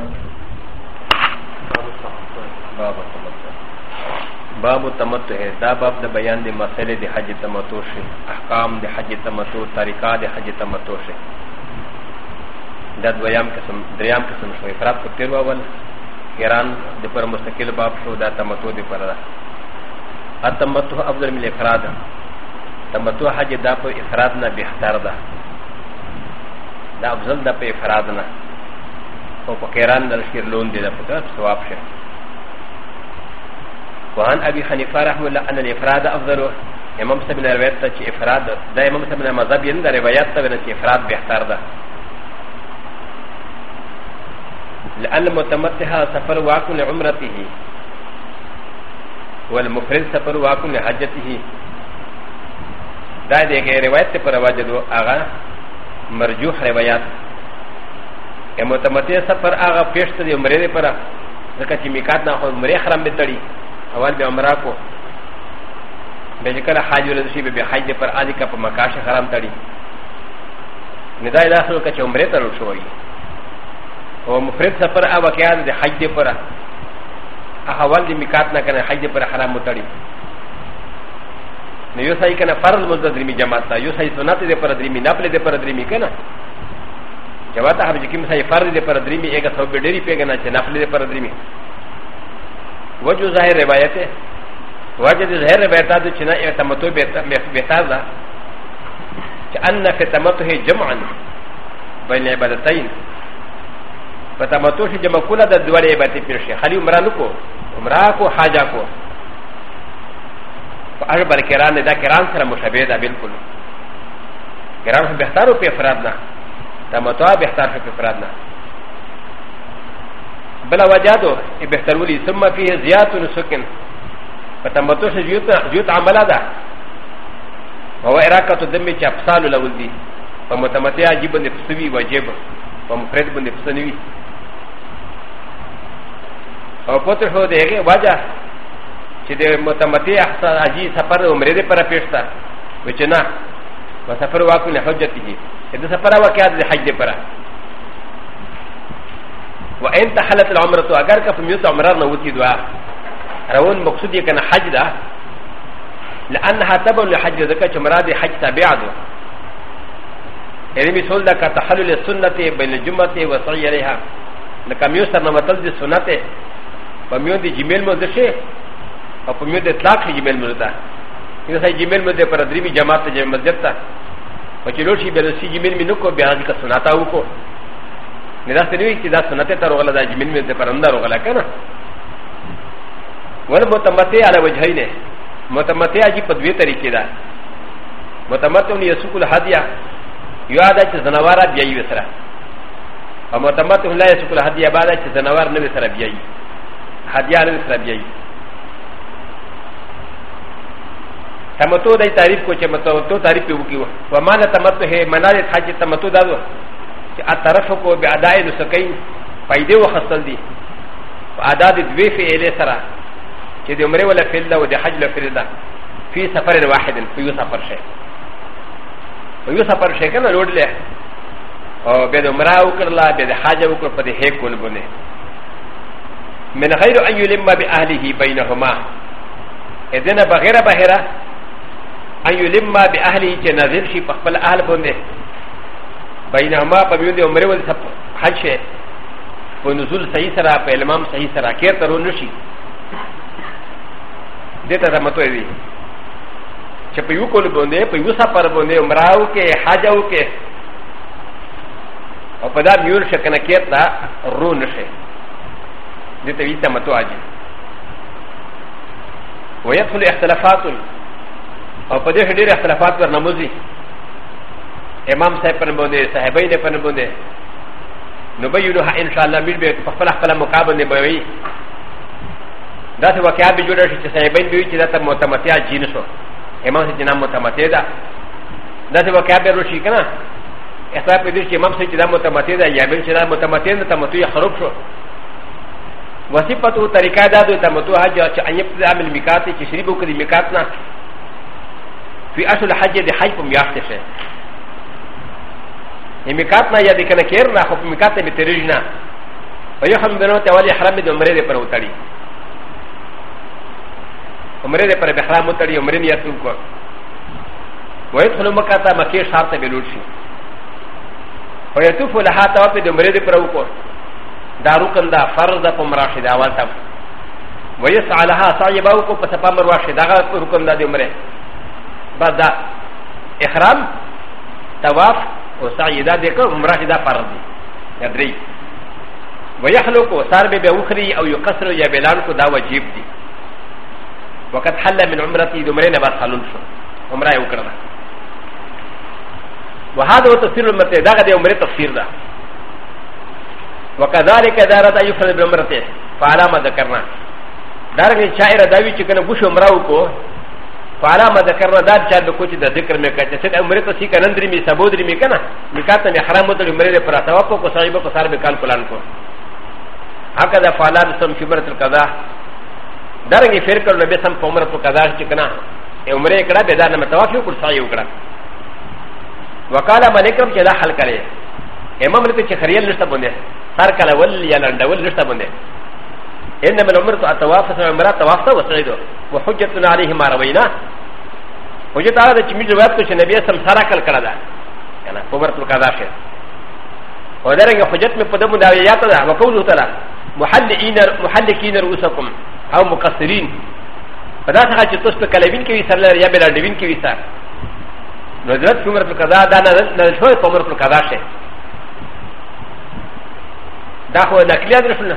باب تمتع باب تمتع دا باب د بیان د مسله د حج تمتع شي احکام د حج تمتع طریقہ د حج تمتع شي دا دویم قسم دریم قسم شو افراد په تیر اول ایران د پر مستقل باب شو دا تمتع دی پر دا اتمتع افضل من الافراد تمتع حج دا په افراد نه بهتر ده دا افضل ده په افراد نه او فقيران د لشکر لون دي د فقط ثواب شه وعن ابي حنيفه رحمه الله ان الافراد افضل امام سبن روایت ته چې افراد د امام سبن مذهب یې د روایت ته نه چې افراد بهتر ده لان متمتها سفر واقع لعمرته والمفرد سفر واقع لحجته دا دغه روایت پر واجب هغه مرجوح روایت ا متمتع سفر هغه پیش ته عمره دی پره ځکه چې میقات نه خو عمره حرم به تړي اول به عمره کو بیا چې کله حاج ولر شي به حج دی پر عادي کا په مکاش حرم تړي ندای داسو که چې عمره تړل شوی او مفرد سفر هغه واقعا د حج دی پره هغه ول دی میقات نه کنه حج دی پر حرم تړي نو یو صحیح کنه فرض مزد درمی جماعت تا یو صحیح سنت دی پر درمی نفل دی پر درمی کنه جواتا حب جکیم سای فرد دی پر دریمی ایگا سو بیڈیری پیگنا چه نفل دی پر دریمی وجو ظاہر روایت ہے وجو دی ظاہر روایتا دی چنا اعتمتو بیتازا چه انا فی تمتو ہے جمعا بین عبادتین فتمتو شی جمع کولا دا دوار عبادتی پیرشی خالی عمرانو کو عمران کو حاجا کو فاجبر کران دا کران سر مشابه دا بالکل کران سے بہتارو پی افراد نه だまたべたらフェフランナブラワジャドイベタウリスマフィーズヤトゥンソキンパタマトシジュタアマラダウエラカトデミチアプサルラウディパマタマテアジブンデプスビワジェブパムプレブンデプスニビアポテホデエワジャ چې د متمتی احسان اجي سفر عمره دې پر پیښتا وچنا و سفر واکو نه حجت دي د سفر واقعات د حج لپاره و ان تحلت العمره تو اگر که په میوت عمره نه وتی دوا روان مقصود یې کنه حج ده لانها تبع لحج ذکر چې مراد حج تابع ده یعنی مثال ده که تحلل السنه بین الجمعه و سعی الیها لکه میوت سره متل د سنت په میوت د جمیل مو دشه او په میوت د اطلاق جمیل مو ده دا جمیل مو ده پر درې جماعت ته مسجد ته و چې لوشي به د سي جمین مې نکو بیا ځکه سناتا وکړو نه داسې نه وي چې دا سنته ته روغله دا جمین مې ته پرنده روغله که نه ور متمتع على وجهين متمتع جي په دوه طریقې ده متمتع ان يسوق الهديه یو ادا چې زنوار بیا یې وسره او متمتع لا يسوق الهديه بعد چې زنوار نه وسره بیا یې هديه نه وسره بیا یې تمتو دای تعریف کو چې متو تعریف یو کیو و ما نه تمتو هي منال ته چې تمتو دادو چې ا طرف کو به اداء نسکین فائدې وخصل دي ادا د دوی فعل سره چې د عمره ولا فعل او د حج له فعل ده فی سفر واحد په یو سفر شي په یو سفر شي کنه روډ له او به د عمره وکړه به د حج وکړه په دې هې کول بونه من غیر ان یلم باهله بینهما اذن بغیر بهره ان يلما باهله چې نازل شي په خپل اهل باندې بینهما په یو دی عمره ول سب حج شي په نزول صحیح سره په المام صحیح سره کېر ترو نشي دته دا متوي وي چې په یو کول باندې په یو سفر باندې عمره او کې حج او کې او په دا میول شکنه کېر تا رو نشي دته وی ته متوي ويدخل اختلافات او په دې ډېر اختلافات ورنموزي امام صاحب په نوبونه صاحبین په نوبونه نبینها ان شاء الله بیل به په خپل خپل مقابله به وي دا څه واقعیا به جوړ شي چې صاحبین به وي چې دا ته متمتیا جنسو امام صاحب جنام متمتیا ده دا څه واقعیا به روشي کنه اختلاف دې چې امام صاحب چې دا متمتیا ده یا بل چې دا متمتیا نه تمتیا خراب شو وصفته طریقه دا د تمتو حج چې ان یبدا عمل میقات چې شریبو کړي میقات نه في أ ش ل حج د حج په میاشت کې شه میکات نه یا د کنه کېر نه خو په میکات ته مترج نه او یو هم بنو ته والی حرم د عمرې لپاره وتړي عمرې لپاره به حرام وتړي عمرې نیت وکړ ويدخل مکه ته مکه شهر ته بلوړ شي او یطوف لها طواف د عمرې لپاره وکړ دا رکن دا فرض ده په مراشد اول ته ويسعى لها سعي باوکو په سپامر واشه دا رکن دا د عمرې بس دا احرام طواف او سعی دا دیکھو عمره دا فرض دی یا درې ويحلق وسار به بوخري او يقصر يا بلال کو دا واجب دی وقت حل من عمرتي دمرين بس حلول شو عمره یو کړل وهذا هو تفسير المرتي دا غدي عمره تفسير ده وكذلك اذا رد يفرد بالعمرته فعلى ما ذكرنا دارنګ شاعر دا وی چې کنه بوش عمره وکړو فعلا ما ذكرنا دا چا به کوچ د ذکر مې کچ چې عمره ته سیکه نندري مې سبودري مې کنه مې کاته مې حرام ته عمره پر تاوا کو کو صاحب کو سار به کال پلان کو هکذا فعلا سم شبرت القضاء درنګ فیر کړل به سم عمره په قضا چې کنه عمره کړه به دا نه متوافق کو صاحب کړه وقاله ملکم چې دا حل کړي امام لته چې خریل نشته باندې هر کله ول یا لنده ول نشته باندې انما العمر الطواف فالعمره طواف وسعيد و عليه ما روينا وجدت على ذلك من روايات كش النبي صلى ا عليه وسلم كلا يعني كبرت القضاء خير ودرجة حجت من قدم دعويات هذا وقوله ترى محلقين محلقين رؤوسكم او مقصرين فدا څنګه چې تاسو کلمین کې وسره لري یا بل اډوین کې وسره نو حضرت عمر په قضا دا نه شوی عمر په قضا شه دا خو نقلی درفنه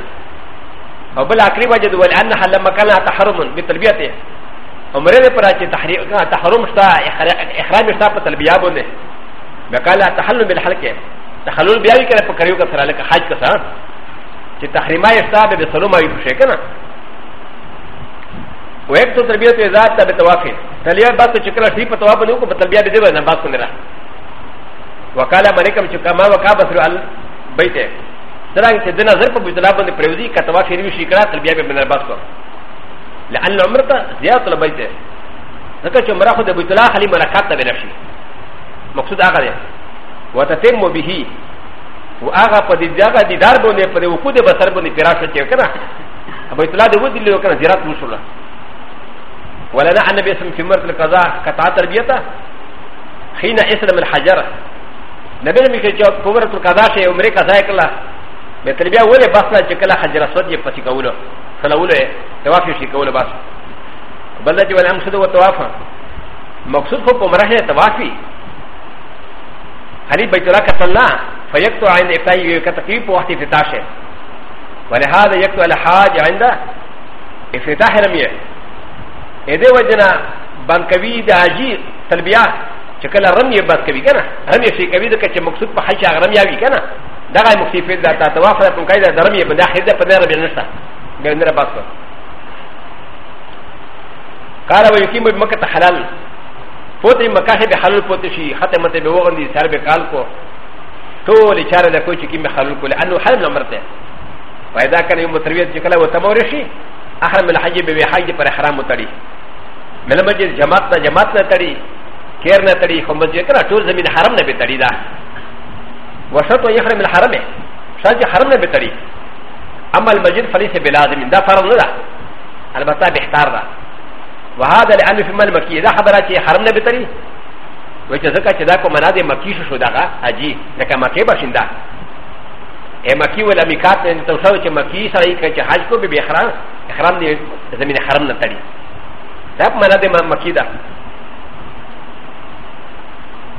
او بل اخري وجه د ولانها لما كان تحرم بتلبيته عمره دې پر چې تحریم کا تحرم شتا احرام شتا په تلبیه باندې وکاله تحلل بالحلقه تحلل بیا وی کړه په کړیو کا سره لکه حج کا سره چې تحریمه شتا به سلام وي خوشې کنه و یک تو تربیت ذات ته بتوافق تلیا بس چې کړه سی په تواب نه کو په تلبیه دې باندې بس کنه وکاله مریکم چې کما وکا بسر ال بیت دراغه چې د نظر په بجلا باندې پریوزي کتوا شریو شکرات بیا به بنر بس کو لعل عمرت زیات لبیت ځکه چې عمره خو د بجلا خلی ملکات ته ولشي مقصود هغه دی وتتم به او هغه په دې ځای د دیدار باندې پر وکړو د بسر باندې پیراش چې کنه ابو اطلاع د ودی له کنه زیارت وشوله ولنا ان النبي صلى الله عليه وسلم في مرت القضاء قطع تربيته حين اسلم الحجر نبي لم يكن جواب كبرت القضاء شيء عمره قضاء كلا مثل بیا ولې بس نه چې کله حجر اسود یې پسې کولو خلولو یې طواف یې شي کولو بس بل چې ولې مقصد و طواف مقصود خو په مرحله طواف وي حلی بیت الله کتل نه فیکتو عند ابتای یو کتقی په وخت افتتاح شه ولهذا یکتو الحاج عند افتتاح رمیه اې دې وجنا بنکوی د حاجی تلبیه چې کله رمیه بس کوي کنه رمیه شي کوي د کچ مقصود په حج هغه رمیه وي کنه だがもきフィルダータワファーのカイダーダミー、バダヘザパネルビルサ、ベンダーバスカラバユキムマカタハラン、ポティマカヘビハルポテシー、ハテマテビウォンディサルベカルコ、トリチャラダコチキムハルコレ、アノハルナマテ。فإذا كان يوم التربية تكلا وتمورشي أحرم الحج بحج پر حرام تري ملمجد جماعتنا جماعتنا تري كيرنا تري خمسجد كنا طول زمين حرمنا بتري ده وشرط يحرم الحرم شرط حرم نه بتري اما المسجد فليس بلازم دا فرض نه ده البته بهتر ده وهذا لان في المكي اذا حضرت حرم نه بتري وجه زكا چې دا کو مناده مکی شو شو دغه اجي لکه مکی بشیندا اے مکی ولا میکات نه تو شو چې مکی سره یې چې حج کو به احرام احرام دې زمين حرم نه تړي دا مناده مکی ده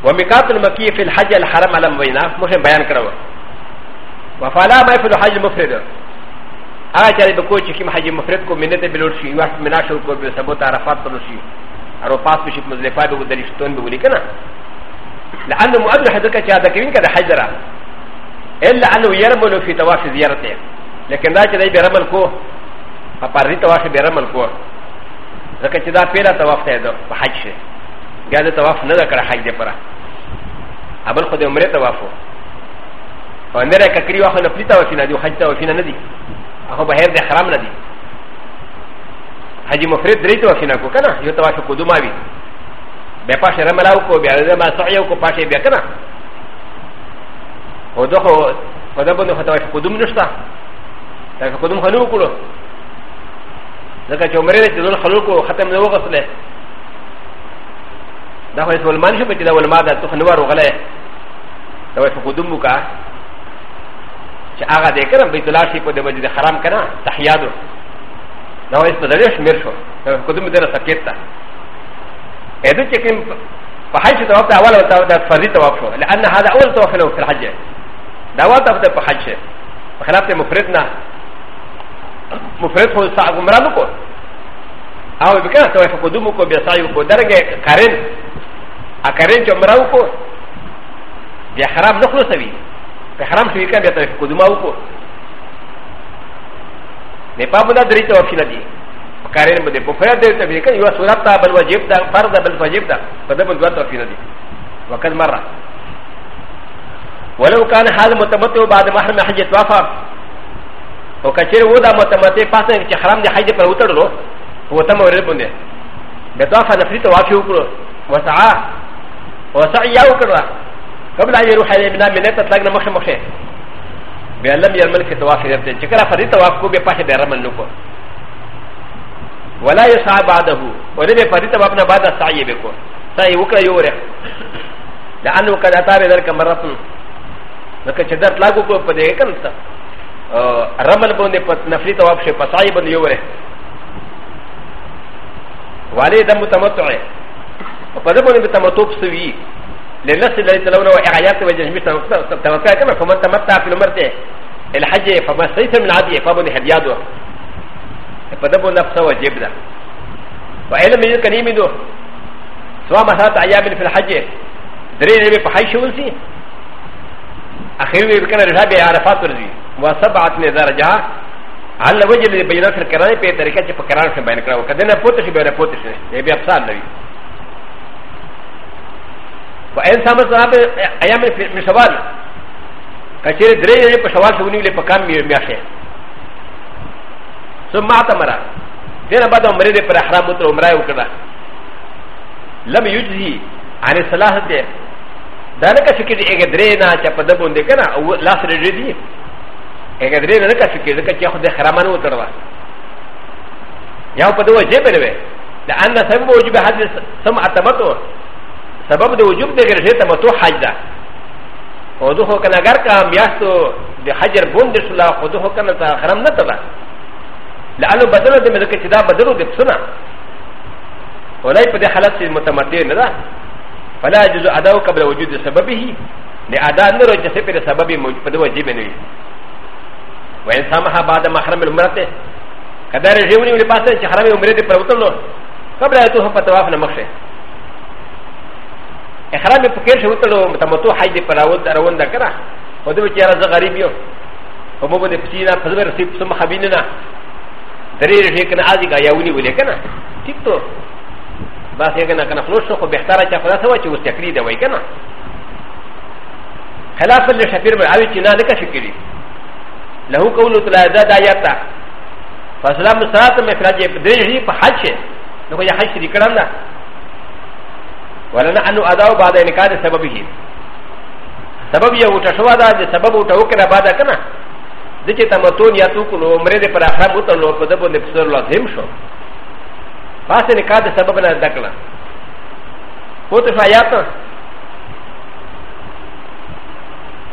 ومكات المكي في الحج الحرم على موينا مهم بيان كرو وفلا ما في الحج مفرد اجل بكوش كيم حج مفرد كو منت بلوشي وقت مناشر كو بسبوت عرفات بلوشي عرفات بشي مزلفات بودلشتون بولي كنا لانه مؤذن حدك هذا كيفين كذا حجرة الا انه يرمل في طواف زيارته لكن ذاك اللي بيرمل كو فقاري طواف بيرمل كو لكن اذا بيرا طواف تهدو بحج شيء ガーデトワフナガカラハイデパラ ابل خو د عمره طواف او عمره ککری واخو نه پلیته وفینا دی حج ته وفینا نه دی هغه بهر د حرام نه دی حج مفرد درې ته وفینا کو کنه یو طواف کو دوما وی بیا پاشه رملاو کو بیا رما سعیو کو پاشه بیا کنه او دغه په دغه باندې خطا شي قدم نشته دا قدم خنو کړو ځکه چې عمره دې ټول خلکو ختم نه وغسله だから、ウルマンシャムチダウルマダとハノワウガレ。だから、フォクドムカ。シアガデカラン、ビトラシコデマジでハランカナ、タヒヤド。だから、スパデレシミルション。フォクドムデラサケタ。エドチェキン、ファハシトワタワラタワタファリトワフォー。アンハダオルトフェロフラジェ。ダワタフタファハシェ。ファラテムフレッナ。ムフレットフォーサーグムラブコ。او بكره توافق قدومكو بسعيكو درجه كارن اكارن جمراوكو بحرام نخلصوي بحرام سوي كان بتوافق قدوماوكو نبابو دا دريت وفينا دي كارن بده بفرد دريت وفينا كان يوا سورة بل وجب دا فرد بل وجب دا بده بل دوات وفينا دي وكذ مرة ولو كان هذا متمتع بعد محرم حجة وفا وكثير ودا متمتع فاسن حرام دي حجة فرودر له وتم وربنده بطاف نفريت وافي وكرو وسعى وسعي وكرو قبل أن يروح إلى منا من ليت تلاقنا مخ مخ بألم يرمل في طواف ربته شكرا فريت وافكو بفاش برمل نكو ولا يسعى بعده ولم فريت وافنا بعد السعي بكو سعي وكرا يوري لأنه قد أتى بذلك مرة لكن شدر تلاقو كو بدي كنت رمل بونده نفريت وافشي فسعي بند يوري وعليه دم متمتع وفذبني بتمتع سوي للنفس الذي تلونه وإعيات وجهمي تمتع كما فمن تمتع في المرتع الحج فما سيس من عدي فابن هدياده فذبني نفسه وجبنا وعلم يمكن يمينه سواء ما ثلاث أيام في الحج درين يبي فحيش ولسي أخيرا يمكن رجع بعرفات ورزي وسبعة نزار جاه アラウジルビナスカラペテレケチパカランシバンクラウカデナポテシバラポテシネビアプサンナビエンサムサーベアヤメミシャワルカチェレデレレパシャワシウニレパカミミヤシェソマタマラデラバダムレデパラハラムトウムラウカララミユジーアレサラハテダレカシキリエゲデレナチャパダボンデカナウラスレディー ا ك د ر ي ن ك ش ك ي ر ك ت ي خ د ح ر م ا ن و ت ر و ا ي ا و ب د و ج ب ر و ي ل أ ن سبب وجوب ح ج سمع تمتو سبب د وجوب د غير شيء تمتو حج ده ودوه كان غير كام يحتو د حجر بوند سلا ودوه كان حرم نتبع لانه بدل د ملك تدا بدل د سنه ولا يبدا حالات المتمتين لا فلا يجوز اداء قبل وجود سببه لاداء نرجع سبب سبب موجود وجب نوي و ان سامح بعد محرم المرته كدار جيوني ولي پاسه چې حرم عمره دې پر وتلو قبل اته په طواف نه مخشه احرام په کې شو وتلو متمتو حج پر اول روان ده کړه و دې چې راز غریب یو په مو باندې پچینا په زبر سي سم خبيننا درې رې کنه ازي کا یاوني ولي کنه ٹھیک تو بس یې کنه کنه خلاص شو خو به اختیار چا خلاص و چې وس تقلید وای کنه خلاف الشفير به اوی چې نه لکه شکري له قول تلاذا دا یاتا فسلام سرات مخراج درجی په حج شه نو یا حج دې کړم نه ولنا انو اداو بعد انکار سبب هی سبب یو ټ شو دا چې سبب ټ وکړه بعد کنه د چې تمتون یا تو کو نو عمره دې پر احرام وته نو په دبو دې پسر لازم شو پاسه انکار سبب نه دکړه وته فیاته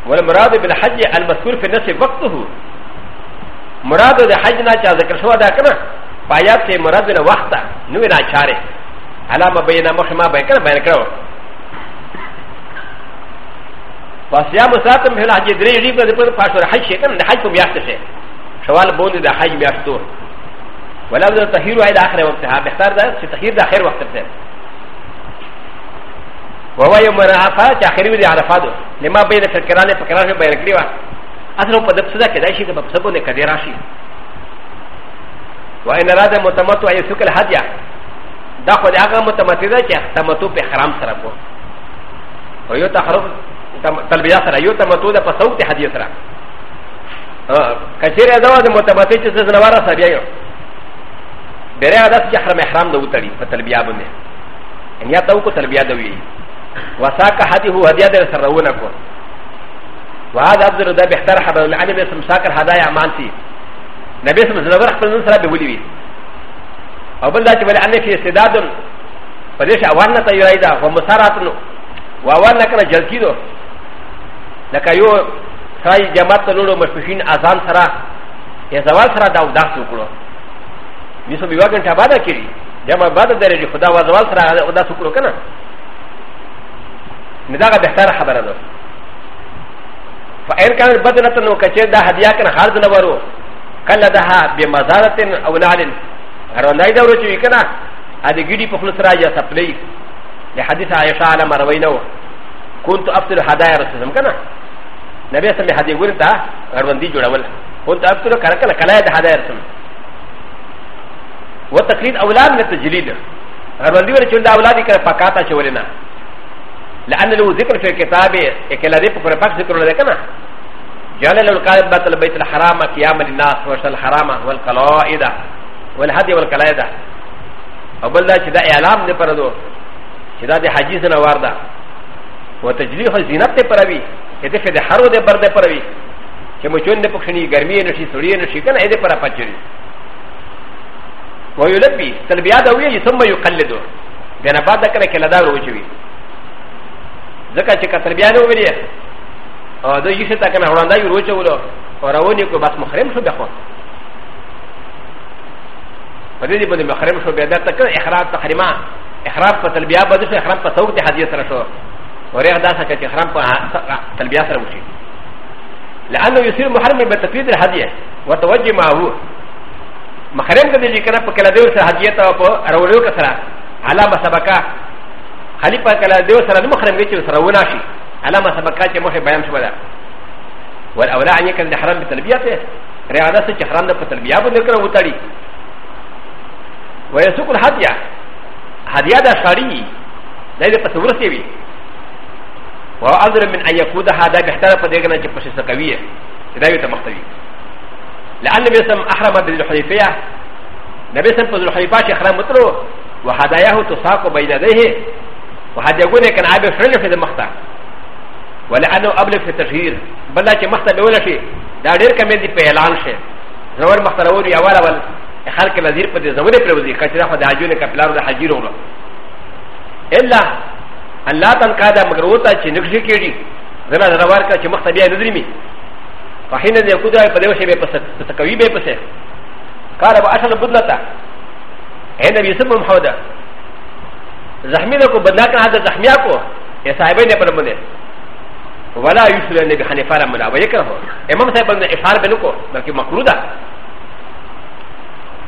والمراد بالحج المذكور في نفس وقته مراد د حج نه چا ذکر شو دا کنه پایات کې مراد نه وخت نو نه چاره علامه بینا مخما به کنه بیان کړو پس یا مساتم په حج درې دی په پر پاسور حج شي کنه حج په بیاست شي سوال بوند د حج بیاستو ولو د تطهیر وای د اخر وخت ها بهتر ده چې تطهیر د اخر وخت ته وهو يوم عرفات اخر يوم عرفات لما بين فكران فكران بين كريوة اصلا هو قد صدق كده شيء كما بسبب ان كده راشي وان اراد متمتع يسوق الهديه دا خو دا هغه متمتع ده چې تمتع په حرام سره کو او یو تحرم تلبیه سره یو تمتع ده په سوق ته هدیه سره کچیر دا د متمتع چې زنواره سره بیا یو بیره دا چې حرم احرام ده وتړي په تلبیه باندې ان یا تو کو تلبیه ده وی وساك هذه هو هديه در سرونكو وهذا افضل ده بيختار حبل العلم اسم ساكر هدايا مانتي نبي اسم زنبر خپل نن سره بولی وی او بل دا چې ولې ان کې استعداد پدې شه اوان ته یوای دا او مسارات نو واوان نکره جلکی دو لکه یو سای جماعت ته لورو مشفشین اذان سره یا زوال سره دا داس وکړو میسو بیواګن ته بادا کړی جما بادا درې خدا وا زوال سره دا وکړو کنه نداغه بهتر خبره ده فإن كانت بدنة وكثير ده هدية كان خارج نورو كلا ده بمزارة أو لعل غروناي دورو چوي كنا هذه گيدي پخلص را يا سپلي لحديث عائشة على مروينو كنت أفضل هدايا رسول كنا نبي اسمي هدية ورتا غروندي جوړول كنت أفضل كركل كلا ده هدايا رسول وتقليد أولاد من التجليد غروندي ورچول ده أولادي كان فقاتا چولنا لأن له ذكر في الكتاب إكلا ذي بكرة باك ذكر لذكنا جعل له القلبة البيت الحرام قيام الناس وشل الحرام والقلائدة والهدي والقلائدة وبل ذا شدا إعلام دي پردو شدا دي حجيزنا واردا وتجريح الزينب دي پروي إذا شد حرو دي برد پروي كمچون دي پکشنی گرمی نشی سوری نشی کنا إذا پرا پچری ويلبي تلبيا دوية ثم يقلدو بنا بعد ذكر كلا دار وجوي ځکه چې کتر بیا نه وویلې او د یوشه تا کنه وړاندې وروچولو او راونی کو بس محرم شو بیا خو په دې باندې محرم شو بیا دا تک احرام تحریما احرام په تلبیه باندې شو احرام په توګه حدیث سره شو وریا دا څه چې احرام په تلبیه سره وشي لانه يصير محرم بتفيد الهديه وتوجه معه محرم کدی کنه په کله دې سره حدیث او په راوړو کسره علامه سبقه خليفه كلا ديو سرى المخرم جيش سرى وناشي على ما سبقات يموحي بيان شبدا والاولى ان يكن الحرام بتلبيته رعانا سيش حرام ده بتلبيه بنكره وتالي ويسوق الهديه هديه ده شاري ده ده تصورتي بي وأظلم من أن يكون هذا بحتار فديغنا جبش سقوية إذا يتمختوي لأن بسم أحرم بالحليفية نبي سم فذو الحليفة شيخ رحمة الله وهداياه تساق بين يديه وهذا يقول لك انا ابي فرنج في المقطع ولانه ابلغ في التشهير بل لكن مقطع بولا شيء دا غير كمان دي بيلان شيء زور مقطع اول يا ولا ولا خلق الذير قد زور بروزي كثيرا قد حاجونه كبلار ده حجير ولا الا ان لا تنقاد مغروتا چې نقشي کېږي زنا زنوار کا چې مقطع بیا نظر می فحين ذي قدرة فدوش بي پس تکوي بي پس قال ابو اصل بدلتا عند يوسف محمد زخمی کو بدلا کر حضرت زخمیا کو یہ صاحب نے پر مدے ولا یوسل نے بھی حنیفہ را ملا ویک ہو امام صاحب نے اشار بن کو بلکہ مقرودا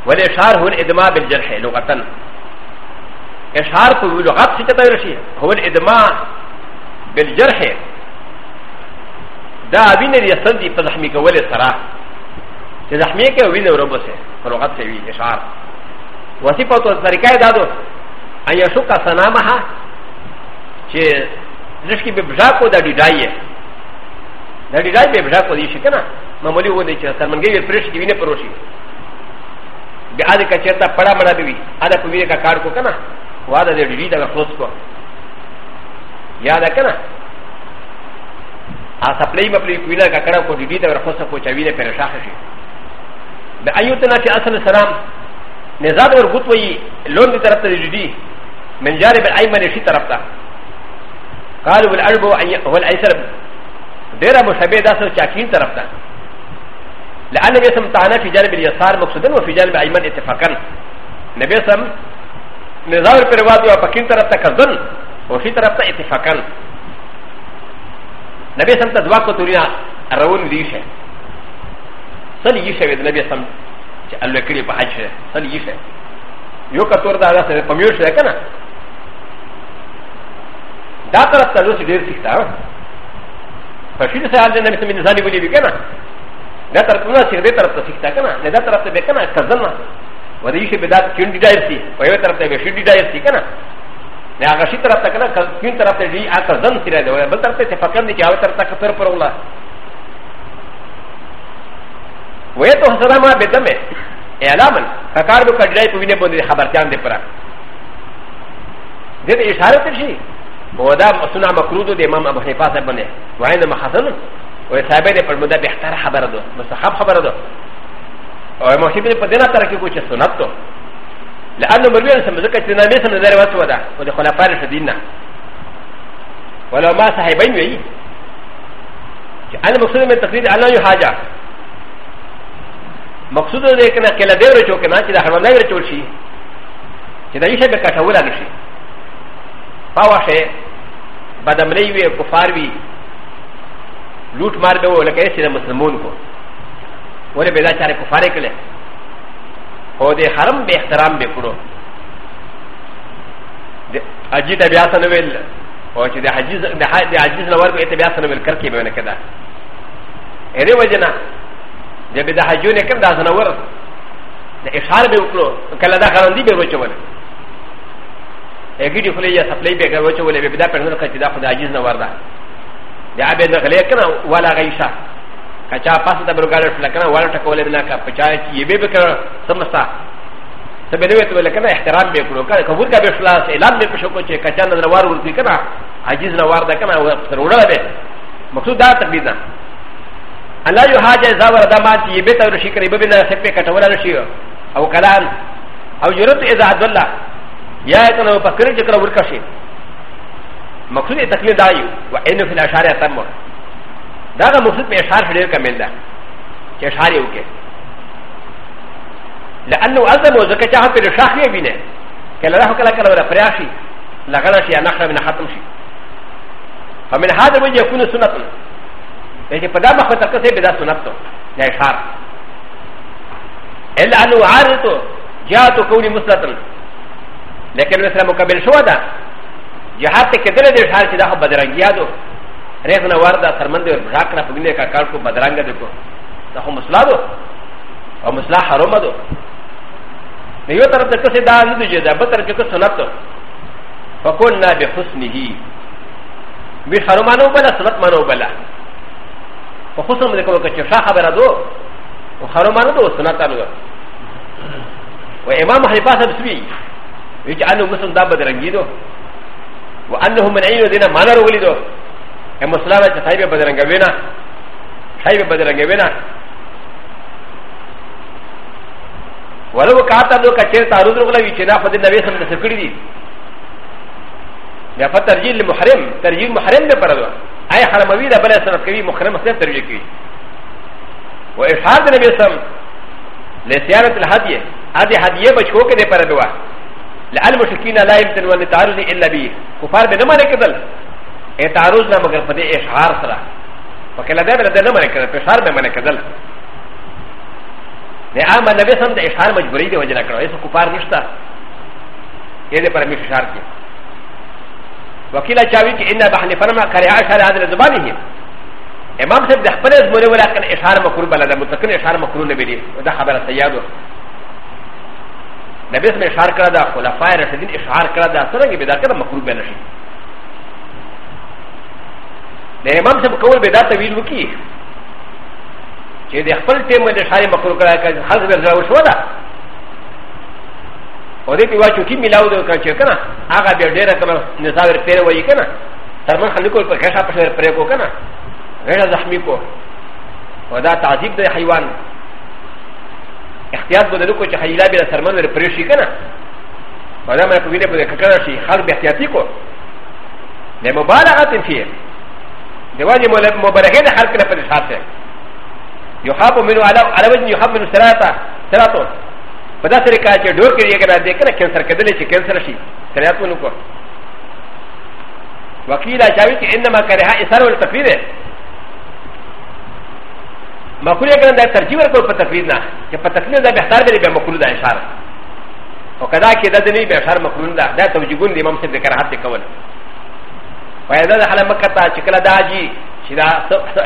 ولا اشار هو الادماء بالجرح لغتن اشار کو لغت سے چتا رشی هو الادماء بالجرح دا وین دی سندی په زخمی کو ول سرا چې زخمی کې وین وربسه لغت سے وی اشار وصفه تو طریقہ دادو ان يشق سنامها چه نشکی به بجاکو دا دیدائیه دا دیدائی به بجاکو دیشی کنا معمولی ہو دی چه سرمنگی وی پرش کی وی نه پروشی بیا د کچرتا پڑا مڑا بیوی ادا کو ویره کا کار کو کنا وادا دې ډېری دا خلاص کو یاد کنا ا سپلې مپلې کویلا کا کړه کو ډېری دا خلاص کو چوی دې پر شاخه شي د ایوتنا چې اصل سلام نزاد ور غوت وی لون دې طرف ته ډېری من جانب الايمن شي طرف قالوا والعرب هو الايسر ديرا مشابه داس شاكين طرف ته لان باسم تعالى في جانب اليسار مقصودا وفي جانب الايمن اتفاقا نبي سم نظام البرواد وفكين طرف ته كذن وفي طرف ته اتفاقا نبي سم تدواكو تورينا الرون ديشه سلي يشه نبي سم دا طرف ته لوسی ډیر سیخ تا پښې سره د نبی سمې ځانې ولې وکړه دا طرف ته نه سیخ دې طرف ته سیخ تا کنه نه دا طرف ته وکنه کزنه ودې شي به دا چنډی ډایر سی په یو طرف ته به شډی ډایر سی کنه نه هغه شي طرف ته کنه کین طرف ته دی اکر ځن سره دی بل طرف ته فکر نه کیاو طرف ته کفر پر ولا وې ته سره ما به دمه اعلان فکر وکړای په وینه باندې خبرتان دې پره دې اشاره ته شي ودا سنة مكروه د امام ابو حنيفه صاحب نه وعند محسن و صاحب دې پر مده بهتر خبره ده مستحب خبره ده او امام شفیع په دینه تر کې کوچ سنت ده لانه مروي ان سم ذکر چې نه نه سم نظر واسو ده او د خلفاء راشدین نه ولو ما صاحبين وي چې انا مقصود من تقریر الله یو حاجه مقصود دې کنه کله دې ورچو کنه چې د حرمه نه ورچول شي چې دا یې شبکه کټول شي فاوشه بدمنی وی کفار وی لوټ مار به ولکه چې مسلمان کو ولې به دا چارې کفاره کړي او د حرم به احترام وکړو د حجی ته بیا څنګه ویل او چې د حجی د حجی نور به بیا څنګه ویل کړکې به نه کړه هرې وجنه د به د حجونه کړه دا څنګه ور د اشاره به وکړو کله دا خلندې به وچول اګیډي خلې یا سپلې به کوي چې ولې به دا پرنه کچې دا خدای عجز نه وردا دا به نه غلې کنه ولا غیشا کچا پاس ته برګاړ فلکنه ولا ټکولې نه کا پچا چې به به کړ سمستا ته به نوې ته لکنه احترام به کړو کنه قبول کا به خلاص اعلان به پښو کوچې کچا نظر وار ورته کنه عجز نه وردا کنه سر وړل به مقصود دا تقدیر نه الله یو حاجه زاور دمان چې به ته رشي کړې به نه سپې کټول رشي او کلام او جرت اذا عبد الله やかのパクリジカウルカシーマクリタクリダイウはエンドフィナシャリアタモダガムスペシャリアカメンダチェシャリウケ لأنه أزم وزكاة في الشهر يبينه كلا له كلا كلا ولا فراشي لا غلا شيء نخرى من حتم شيء فمن هذا الوجه يكون سنة لكن فدا ما خطر كسي بدا سنة لا إشهار إلا أنه عارض جاءت كوني مسلطا لكن مثل مقابل شو هذا جهاد تكدل دي شهر كده هو بدرنگيا دو ريغنا وردا سرمند راكنا فغني کا کار کو بدرنگ دے کو نہ ہو مسلا دو او مسلا حرام دو نہیں یو طرف تک سے دا نہیں دے دا بتر کے کو سنت فقلنا بحسنه بي حرمانو بلا سنت مانو بلا فحسن دے کو کہ شاہ خبر دو وحرمانو دو سنت انو و امام حنیفہ صاحب سوی ويجعلوا مسلم دابة رنجيدو وأنه من عين دينا ما نرو ولدو المسلمة حيبة بدرنجوينا حيبة بدرنجوينا ولو كاتا لو كاتير تعرض لو كاتير فدي النبي صلى الله عليه وسلم ل ا ف ت ر ج ي ل المحرم ترجيل محرم ل ب ر د و اي حرموي ل ب ل ا سنه كبير محرم سنه ترجيل كبير و إ ر ح ا د النبي صلى الله عليه وسلم لسياره الهديه هذه هديه بشكوكه ل ب ر د و ه لعل مشکین لا یمتن ون تعرض الا بی کفار به نه مری کدل ای تعرض نه مگر په دې اشعار سره وکلا دا بل نه مری کدل په اشعار به مری کدل نه عام نبی سم د اشعار مجبوری دی وجنه کړو ایسو کفار نشتا یې دې پر می اشعار کې وکیل چاوی کې ان بحن فرما کرے اشعار عادل زبانی هي امام صاحب د خپل زمونه ولا کړ اشعار مکروه بلده متکن اشعار مکروه نه بلی دا خبره سیادو نبي اسم اشعار کرا دا خلفاء رشدين اشعار کرا دا سرنگی بیدار کرا مخروب بینشی دا امام سب قول بیدار طویل وکی چه دا خپل تیمه دا شاری مخروب کرا که خلق برزر وشو دا و دې په واچو کې ملاو د کچ کنه هغه به ډېر کړه نصاب پیر وایي کنه تر من خلکو په کښه په پیر کو کنه غیر زخمی کو ودا تعذيب د حیوان احتیاط به لکو چې حیلا به سرمن لري پرې شي کنه مدام په وینه په ککړه شي خلک به احتیاطي کو د مبالغه فيه د واجب مبالغه د خلک نه پرې شاته يحب منه على على وجه يحب منه ثلاثه ثلاثه په داسې کار چې ډور کې یې کنه دې کنه کینسر کېدل چې کینسر شي ثلاثه نو کو وکیل اچاوي چې انما کرها اثر والتفريده مکرو یې کړه دا ترجیح ورکړ په تقریر نه چې په تقریر دا بهتر دی به مکرو ده اشار او کدا کې دا نه به اشار مکرو ده دا توجیهون دی امام صاحب کراحت کول وای دا حل مکه ته چې کله دا جی چې دا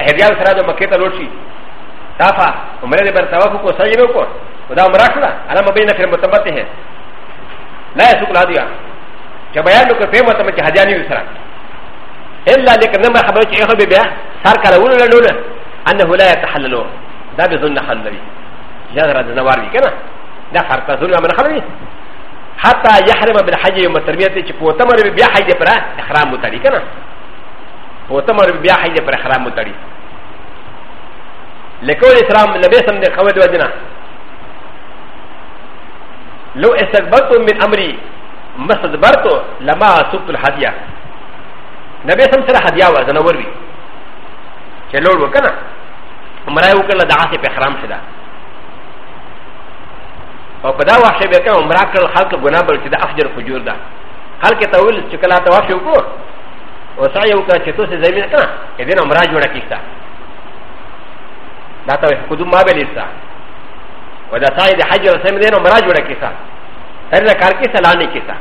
هدیال سره د مکه ته لوټ شي تافا عمره دې بر توافق کو سجده کو دا عمره کړه علم بینه فر متبته ہے لا يسوق الهديه چې بیان وکړ په متمه چې هدیانی وسره الا لیکن ما خبره چې هغه بیا سر کله ولول نه انه لا يتحلل دا بظن حل لري جزر د نوار وي کنه دا فرق ظلم امر خبري حتى يحرم بالحج يوم التربيه چې پوتمر بیا حج پر احرام وتړي کنه پوتمر بیا حج پر احرام وتړي لکول اسلام نبی سم دې خو دې وجنه لو استكبرت من امري مستدبرت لما سبت الهديه نبی سم سره هديه وزنور وي چې لوړ وکنه عمره وکړه د هغه په احرام شته او په دا واښه به کوم عمره کړل خلک ګناه بل چې د افجر فجور ده خلک ته ویل چې کله ته واښه وکړو او سعی وکړه چې تاسو زمينه کړه اې دین عمره جوړه کیسه دا ته خودم ما به لیسا و دا سعی د حج او سم دین عمره جوړه کیسه هر دا کار کې سلانه کیسه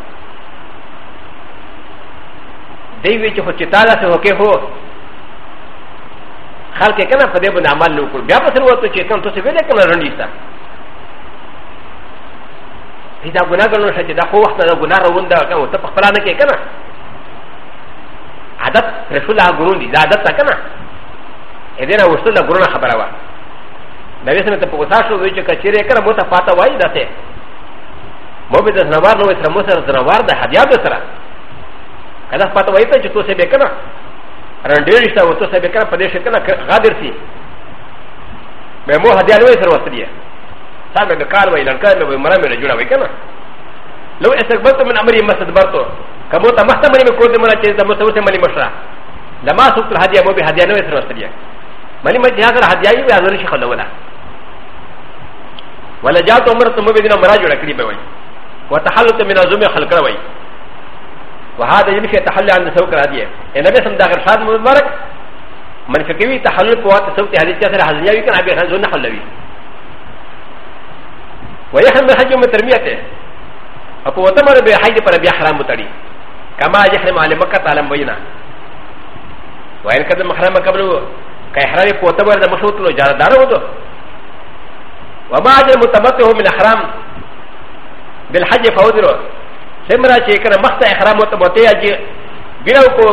دی وی چې هو چې تعالی سره هوکې هو خلک کنه په دې باندې عمل نه وکړ بیا په سر وته چې کوم تاسو ویل کنه رڼی تا پیدا ګناه ګڼو شته دا خو وخت دا ګناه روان دا کنه ته په خپل نه کې کنه عادت رسول الله ګورون دي دا عادت تا کنه اې دې نه وشته دا ګورونه خبره وا دا وې سره ته په وسه شو چې کچېره کړه مو ته پاته وای دا ته مو به د نوار نو سره مو سره د نوار د حدیاب سره کله پاته وای ته چې تاسو به کنه رندير شتا وتو سبكر فديش كنا غادر سي بمو هديا لو يسر وسريه سامع بكار ويلان كان بمرام رجونا ويكنا لو استقبلت من امري ما استدبرته كما تا مهتم من كود من چيز دم تو سملي مشرا لما سوت هديا مو بهديا لو يسر وسريه ملي ما جاغر هديا يبي ازر شي خلونا ولا جاءت عمرت مو بيدنا مراجو ركري بوي وتحلت من ازم خلق روي وهذا يمشي تحلل عن سوق راديه النبي صلى الله عليه وسلم مبارك من فكوي تحلل قوات سوق هذه التاثر حزنيا يمكن ابي خنزون حلوي ويحن من حج من ترميته اكو وتمر بحج پر بیا حرام متڑی كما يحرم على مكه على مبينه وان كذا محرم قبل كاحرام قوتبر ده مشروط لو جار دارو دو وما اجر متمتع من احرام بالحج فوزره سمرا چې کنه مخته احرام وته بوته اجي بنو کو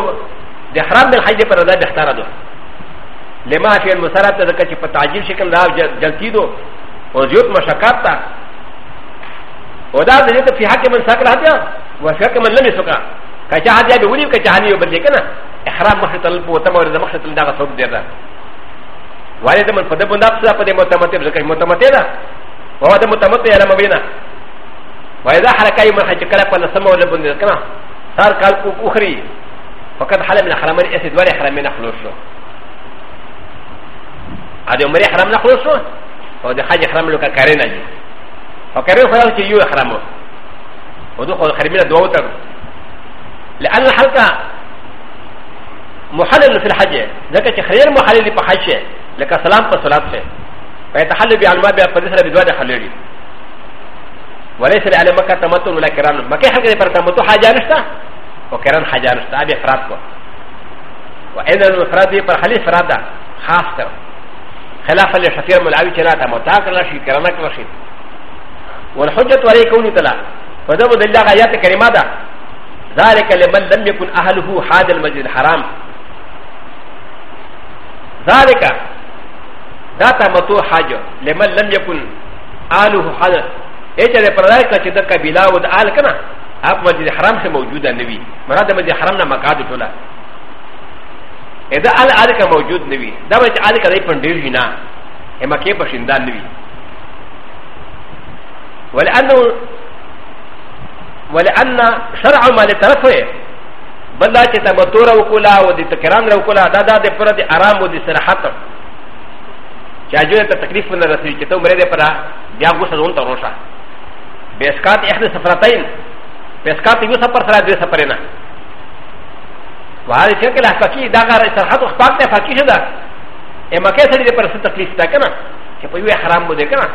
د احرام د حج پر ادا بهتره ده لما فی المسرات د کچ په تعجیل شکل دا جلتی دو او زیوت مشکات تا او دا د دې ته فی حق من سکر هاتیا و فی حق من لم سکا کچا هاتیا به ونی کچا هانی وبدل کنه احرام مخته تل په تم اور د مخته تل دا ثوب دی دا والد من فدبن دا په دې متمتې ځکه متمتې ده وهو ده متمتې علم بینه واذا حركه من حج كلا كنا سمع ولا بند كنا صار قال اخري فقد حل من حرمين اسد ولا حرمين خلوصه هذا عمر حرم نخلوصه وده حج حرم لك كارينا جي فكارين خلال كي يو حرمه ودخل حرمين دواوتر لان الحلقه محلل في الحج ذاك خير محلل في حج لك سلام في صلاته فيتحلل بعلماء بأفضل سنة بدواد حلولي وليس لأهل مكة تمتع ولا كران مكة حقا پر تمتع حاجة نشتا وكران حاجة نشتا أبي فراد کو وإذا المفراد دي پر خليل فراد دا خاص کر خلافا لشفير ملعوي چنا تمتع کرنا شي کرانا کرنا شي والحجة ولي كوني تلا فدب دلله آيات كريمة دا ذلك لمن لم يكن أهله حاد المسجد الحرام ذلك ذات متو حاجة لمن لم يكن أهله حاد ا ج ر ا ل ا ك ا ت ا ك ب ي ل ا و د ا ل ك ن ا ا ب م ج د ح ر م ش م و ج و د ا نبي مراد م ج د ح ر م ن ا مكاد ت و ل ا ا د ا ل ا ل ك ا موجود نبي دا م ج ا ل ك ا ل ي ب ن د ي ر ن ا ا م ك ي ب ش ن د ا نبي و ل أ ن ه و ل أ ن شرع ما لترفه بلا ت ت م ت و ر و ك ل ا و د ت ك ر ا ن و ك ل ا دا دا د ف ر د ا ر ا م و د س ر ح ت ر ج ا ج و ت ت ك ل ي ف من الرسول كتاب مريد فرا بيا غوصه زون تروشا بسكات احدى سفرتين بسكات يوسف فرسلا دي سفرنا وهذا شكل احفاكي داغا سرحات اخفاق تفاكي شدا اما كيسا دي پر ستقليف تا كنا چه پا يوه حرام بوده كنا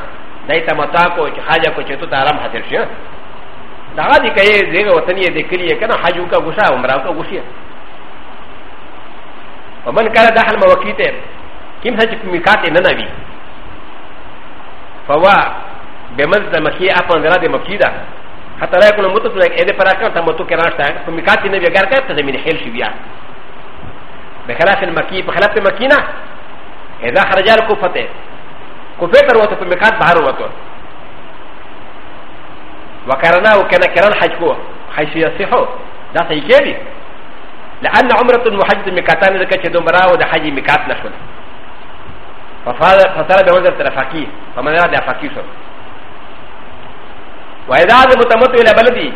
دای تمتا کو چه خاجا کو چه تو تا حرام حاصل شیا داغا دي که دیگه وطنی دي کلیه كنا حجو کا گوشا عمراو کا گوشیا ومن كان داخل موقيته كم سجد ميقاته ننوي فوا بمزد مكي أبان درا دي مكيدا حتى لا يكون متو تلك إذا فراكان تمتو كراشتا فمكاتي نبي غاركا تزمين حيل شبيا بخلاف المكي بخلاف المكينة إذا خرج الكوفة كوفة تروتو فمكات بحر وتو وكرنا وكان كران حجكو حيث يصيحو دا سيكيبي لأن عمرة المحج مكاتان لك شدون برا ودا حج مكات نشون فصار بوزر ترفاكي فمن رأى فاكي شون واذا المتمت الى بلدي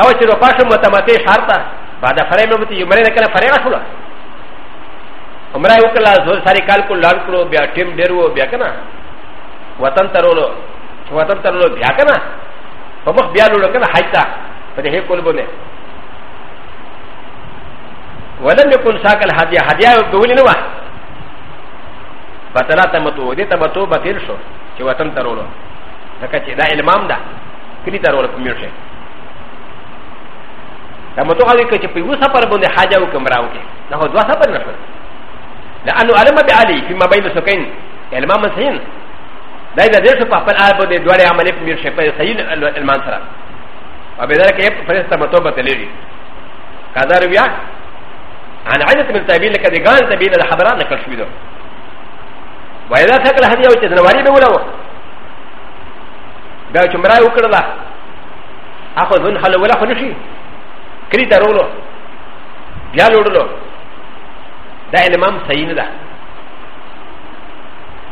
او چې نو پاشه متمتې شرطه بعد فرای مې متي عمره نه کله فرای راخله عمره وکړه زو ساری کال کو لال کړو بیا ټیم ډیرو بیا کنه وطن ترولو وطن ترولو بیا کنه په مخ بیا لولو کنه حج ته په دې کول بونه ولم يكن ساكل هديا هديا بولي نوا بطلا تمتو دي تمتو بطير شو چې وطن ترولو ځکه چې دا المام ده کلی ته راول کوم شي دا متو هغه کې چې په یو سفر باندې حاجه وکم راو کې دا هو دوا سفر نشو لانه علم بعلی فيما بين سكين المام سین دا دا دې څه په خپل آل باندې دوړې عملې په میر شي په صحیح المان سره او به دا کې فرشتہ متوبه تللی کذا رویا عن عدد من التابعين لكذا قال التابعين الحبران نقل شويدو وإذا ثقل هذه أو تزنواري بولاوه دا چې مرای وکړله اخو ځن حل ولا خو نشي کلی ته ورولو بیا لوړلو دا امام صحیح نه ده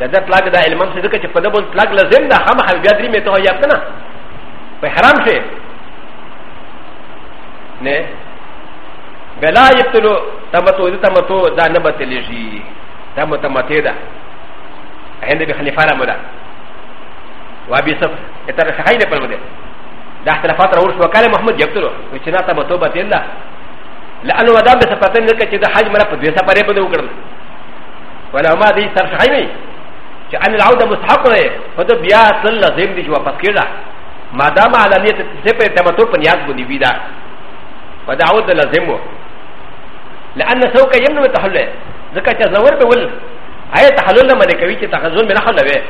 دا دا پلاګ دا امام صحیح ده چې په دبون پلاګ لازم ده هم حل بیا درې میته یا کنه په حرام شي نه بلا یبتلو تمتو دې تمتو دا نه بتلی شي تمتو مته ده هند به خلیفہ را مولا وابي صفر ت ر ش ح ي ن ب ل و د ه د ا ح ت ل ف ا ت ر و ر ش و ك ا ل محمد يبتلو و ش ن ا ت ب ت و ب ة الله ل أ ن ه مدام ب س ف ت ن لك ت ح ج م ر ا ب د ي س ا ب ر ي ب د و ك ر ن ولا ما دي ت ر ش ح ي ن ي ش أ ن ا ل ع و د ة مستحق ه فدو بيا صلى الله زيم دي جوا فكيرا مدام على نيه تسيبر تمتو بنيات بني بيدا فدعوت لازمه ل أ ن سوك يمنو تحلل ذكا تزور بول ايه تحلل لما نكويتي تخزون من اخر نبيه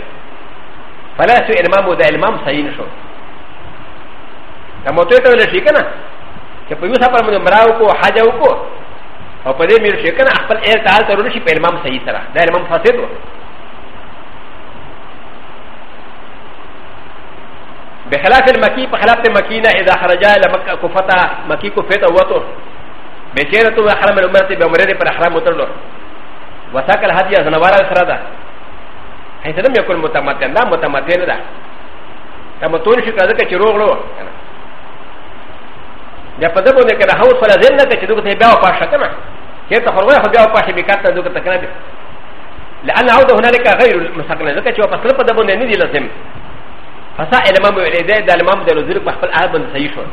فلا سو امام و دا امام صحیح نشو دا موتوی تاویل شی کنا که پا یوسا پر من مراو کو حاجو کو او پا دی میر شی کنا اخپل ایر تعال تارو نشی پا امام صحیح سرا دا امام فاسد و بخلاف المكي بخلاف المكينة إذا خرجا لمكة كفتا مكي كفتا وطو بشيرة وحرم الأمرة بأمرين پر أحرام وطلو وساك الهدية زنوارا سرادا حيث لم يكن متمتن لا متمتن ده تمتون شي كذا كچ روغلو يا فدبو نه كده هو فلا زين كچ دوك ته بيو پاشا كما كيف تخرج هو بيو پاشا بكات دوك ته كنه لان عود هنالك غير المستقل ذاك چو فصل فدبو نه ني لازم فسا الامام اليده ده الامام ده لزر بخل اهبن سيشون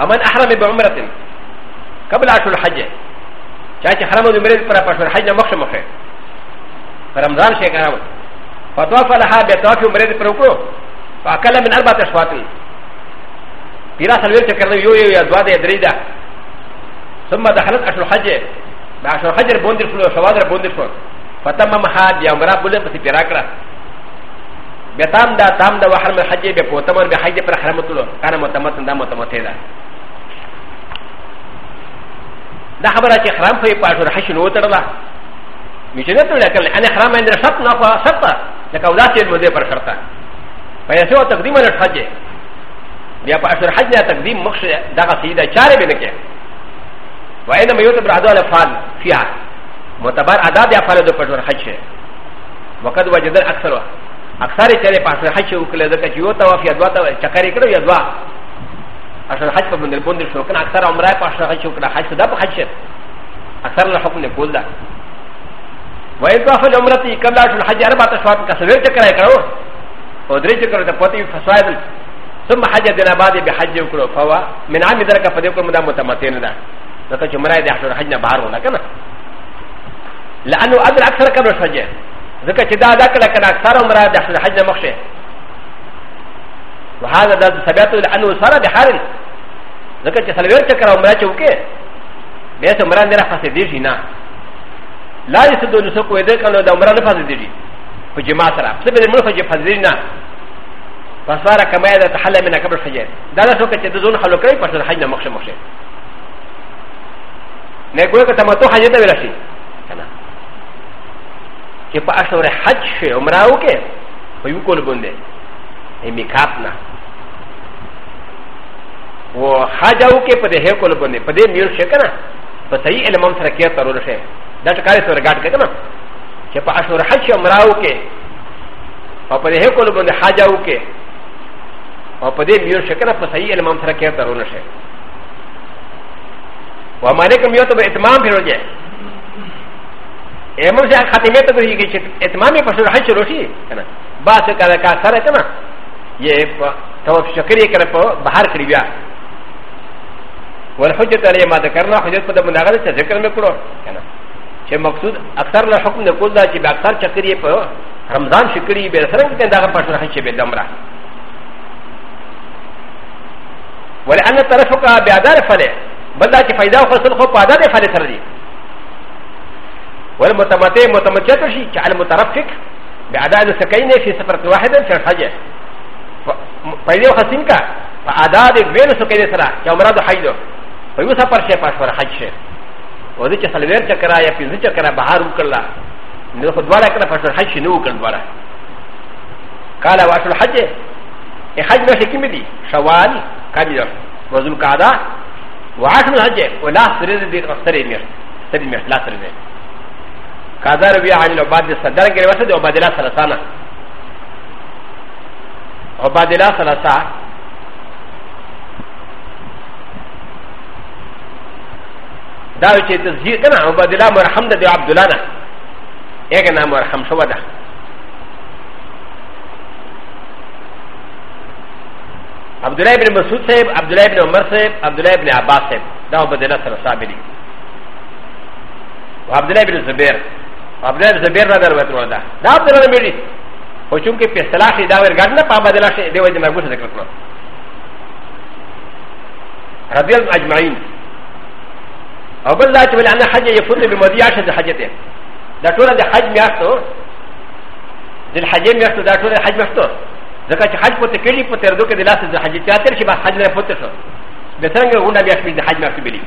امن احرم بعمره قبل عشر الحج چاچ حرم عمره پر پاشا حج مخش مخه رمضان شي کنه فتوا فلها به توافي مرید پر وکړو فاکل من اربع تشواتی پیرا سلویل چکر یو یو یا دوا دې درې دا ثم دخلت اشل حج دا اشل حجر بوندر شو شوادر بوندر شو فتمم حاج یا عمره بوله پس پیرا کړه به تام دا تام دا وحرم حج به پوتمر به حج پر حرمت لو کنه متمت دا متمت دا دا خبره چې حرام په پاشور حج نو تړلا مجنة لكن أنا حرام عند شرط نافع شرطة لكن أولا سيد مدير پر شرطة فإن سوى تقديم أنا الحج بيا پر أشهر حج تقديم مخش داغا سيدة چارة بنك وإنما يوتب رعدو الأفعال فيها متبار عداد أفعال دو پر حج وقد وجد الأكثر أكثر چارة پر حج وكلا ذكا جيوتا وفي أدواتا چكاري كدو يدوا أشهر حج پر من البندر شوكنا أكثر عمراء پر أشهر حج وكلا حج دا پر حج أكثر الحكم نقول ده و ي ت و ا ف ل عمرتي كلا شو الحج اربعه اشواط كسرير تكرا يكرو ودري تكرا تقوتي فصائل ثم حج دنا بعد بحج يكرو فوا من عام ذلك فديكو مدى متمتين لا لكن شمراء دي احشر حجنا بحر ولا كنا لانه ادر اكثر كانوا الحجه ذكا تدا ذاك لكن اكثر عمراء دي احشر حجنا مخشي وهذا ذات سبعته لانه صار بحر ذكا تسلوير تكرا عمراء شوكي بس عمراء دي احشر ديشي نعم لا يسدو نسوك ويدك أنه دا عمره نفاذ ديري في جماعة سرا سبب دي منفج فزيرنا فصار كما إذا تحلى من قبل الفجر دا لا سوك تدزون حلو كري فصل حجنا مخشى مخشى نقول لك تمتو حجنا بلا شيء كنا كيف أشهر حج شيء عمره وكي فيقول بنده ميكاتنا و حاجه وكي فده هيكول بنده فده ميول شيء كنا فسيء المام سرا كيف ترون شيء だとかれそうなガッカな。シャパーシュラハシャムラウケ。オペレヘコルブンでハジャウケ。オペレミューシャカナパサイエルマンサラケタロナシェ。ワマレカミヨトベエトマンピロジェ。エムジャーカテメトブリギチエトマミパシュラハシュロシー。バーセカラカサラケナ。イェパトシャケリカラポバハクリビア。والحجة عليه ما ذكرنا حجة قد من أغلى ذكر مكروه چې مقصود اکثر له حکم نه کول دا چې به اکثر چکر یې په رمضان شکړي به سره کې دا په شرح کې به دمره ولأن طرفك بأدار فله بل دا چې فائدہ خپل خو په ادار فله سره دي والمتمتع متمتع شي چې المترفق بأدار سکین فی سفرة واحدة فی الحج فائدہ خسین کا په ادار ویل سکین سره چې عمره د حج دو په یو سفر شي په شور حج شي و ذي سلوير چكرا يا في ذي چكرا بهار وكلا نو خدوالا كلا فشل حج شنو وكل دوالا قال واشل حج حج ما شكي مدي شوال كامل وذو القعدة وعاشل حج ولا سرد دي سرد مير سرد مير لا سرد مير قادر بيا عن العباد الصدر غير وسد وبادلا ثلاثانا وبادلا ثلاثانا دا چې تزهیر کنه عبد الله مرحم ده د عبد الله نه یې کنه مرحم شو ده عبد الله ابن مسعود صاحب عبد الله ابن عمر صاحب عبد الله ابن عباس صاحب دا عبد الله سره صاحب دي عبد الله ابن زبير عبد الله ابن زبير راځي ورته ولا دا دا عبد الله ابن خو چون کې په اصطلاح دا ورګر نه په بدلا شي دی وایي مرګوسه ذکر کړو رضی الله اجمعین او بل دا چې ویل انا حج یفوت به مدی عاشه د حج ته دا ټول د حج میاشتو د حج میاشتو دا ټول حج میاشتو ځکه چې حج پته کړي په تر دوه کې د لاس د حج ته تر شي به حج نه پته شو به څنګه غونډه بیا د حج میاشتو بلی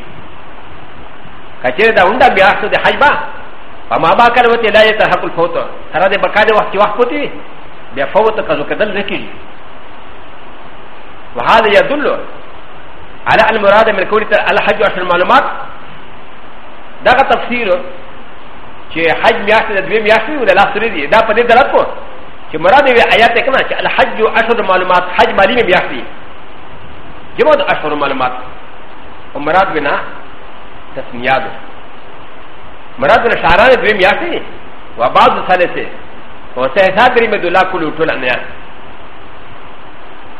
کچې دا غونډه میاشتو د حج با اما با کړو ته لا يتحق الفوت هر د بقا د وخت وخت پته بیا فوت کزو کدل نکړي وهذا يدل على المراد من كل الحج عشر المعلومات だがたついる。چې حج میاشتې د دوی میاشتې وي د لاس لري دي دا په دې دلالت کو چې مراد یې آیات کې نه چې الحج اشهر معلومات حج مالی می میاشتې جمع د اشهر معلومات او مراد بنا تسمیاد مراد بنا شعران دوی میاشتې دي و بعض سالې سه او ته حساب لري مد الله کول ټول نه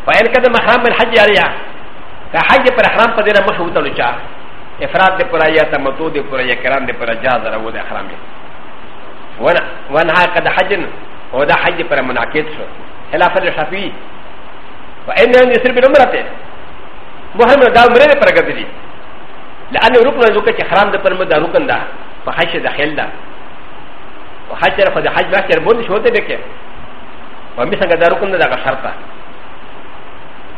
فإن كده محرم الحج عليها كحج پر احرام پر دینا مخ وتلو چا افراد د پرا یا تمتو د پرا یا کران د پرا جاز را و د احرام دی ونا ونا قد حجن او دا حج پر منعقد شو خلاف الشافعی و ان ان يسر بالعمره ته محرم دا عمره پر گدلی لان رکن جو کہ احرام د پر مد رکن دا فحج داخل دا وحج رفع حج باکر بون شو ته دکه و می څنګه دا رکن دا شرطه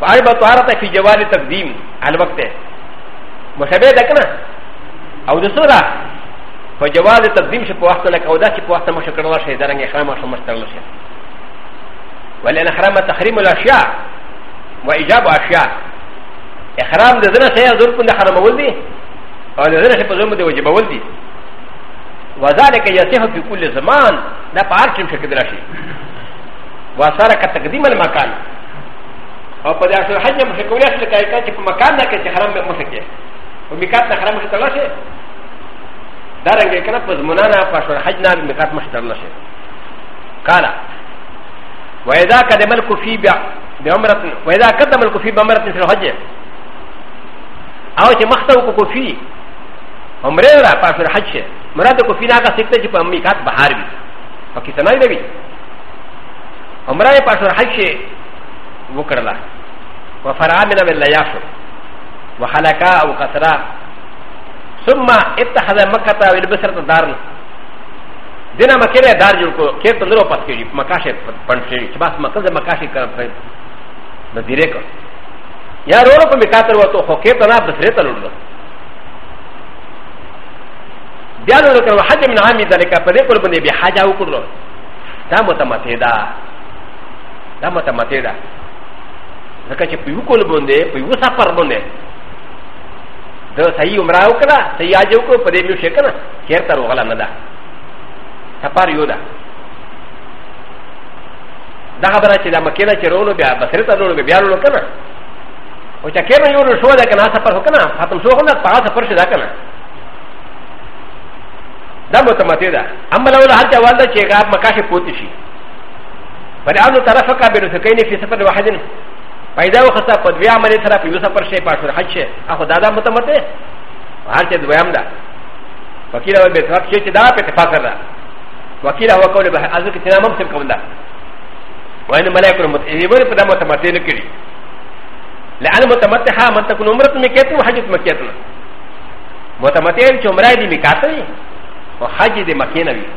فاربه طارته فی جوال تقدیم الوقت مشابه ده کنه او د سره په جواز تقدیم شي په وخت لکه او دا چې په وخت مشه کړل شي درنګ احرام او مسترل شي ولئن احرام تحریم الاشیاء و ایجاب اشیاء احرام د زنه شی ضرور کنده حرامول دي او د زنه شی په ضرور باندې واجبول دي وذلك يصح في كل زمان دا په هر ټیم شکل راشي وسره ک تقدیم المکان او په دې اصل حج مشه کولای شي لکه چې په مکان نه کې چې حرام به مشه کې وميكات نحرم مشترلا شيء دارنگ كنا فزمنانا فاشور حجنا بميكات مشترلا شيء قال وإذا قدم الكفي بعمرة وإذا قدم الكفي بعمرة في الحج أو شيء مختو كفي عمره را فاشور حج شيء مراد كفي ناقا سكتة جب ميكات بحار بي فكي سنائي نبي عمره فاشور حج شيء وكرلا وفرعا من الله يافر وحلقا او قصرا ثم اتخذ مكة والبصرة دارا دنا مكة دار جوكو كيف تنظروا پس كيجي مكاشي پنشي شباس مكة مكاشي کرم خيب نديره کر یا رو رو پا مكاتر وطو خو كيف تنا بصره تلولو بیا نو کړو حج من عامي ذلك په دې کول باندې به حج او کړو دا متمته دا دا متمته دا ځکه چې په یو کول باندې په یو سفر باندې د صحیح عمره وکړه صحیح حج وکړو په دې مې شي کنه چیرته روغله نه ده سفر یو ده دا خبره چې دا مکې ده چې رولو بیا بصرې ته رولو بیا رولو کنه او چې کېمه یو شو ده کنه سفر هو کنه ختم شو کنه په سفر شي دا کنه دا متمتې ده اما لو له حج والده چې غاب مکه شي پوت شي پر انو طرفه کا بیرته کینې په سفر واحدن پیدا و خطا په دوی عملی سره په یو سفر شي پاتور حج شي اخو دادا متمته هر چې دویم ده وکیل او به اتفاق شي چې دا په اتفاق سره وکیل هو کول به ازو کې تنامم سم کوم ده وان ملائکه رحمت ای ور په دمو تمته نه کړی لعل متمتعه من تكون عمره مکیته او حجت مکیته متمتعه چې عمره دې مکاته وي او حج دې مکینه وي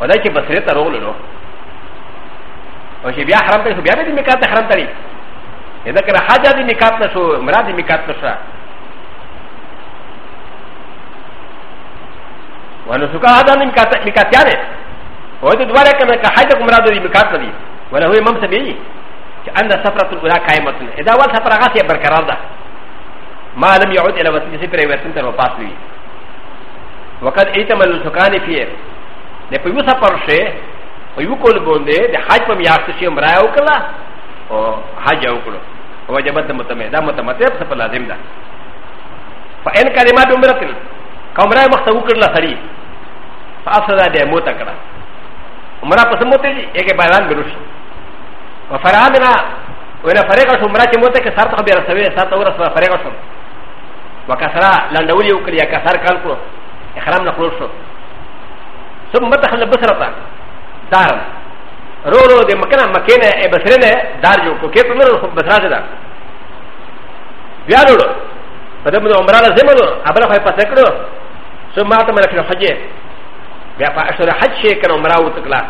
ودا چې بصره ته روغلو او چې بیا حرم ته بیا دې مکاته حرم ته ذ ك ر ح ج ة ميكات نشو مراد ميكات نشا ونسوكا هذا ميكات يعني وهذا دوارا كما كحاجة مراد ميكات نبي ولا هو امام سبيعي ان السفرة الاولى قائمة اذا اول سفرة غاسية برقرار ده ما لم يعود الى وسيلة سفرة وسنتر وفاس لي وقد ايتم السكان فيه لكن يسافر شيء ويقول بونده حاجة مياستشي مرايا وكلا او حاجة وكلا وجبت متمه دا متمتع په لازم ده فان کلمات عمره کومره وخت وکړل سړي فاصله دې موت کړه عمره پس موت دي یې بیان بروش وفرادنا ولا فريق شو عمره چې موت کې سر ته بیا رسوي سر ته ورسوي فريق شو وکثرا لندول یو کړیا کثر کال کړو احرام نه کړو شو ثم تخلب بصرتا دار رو رو د مکنه مکنه ا بسرنه دار جو کو کې په نور بسرا ده بیا رو په دمو عمره لازم ده ابل خو پته کړو سو ما ته مرکه حج بیا په اشره حج شي کنه عمره او تکلا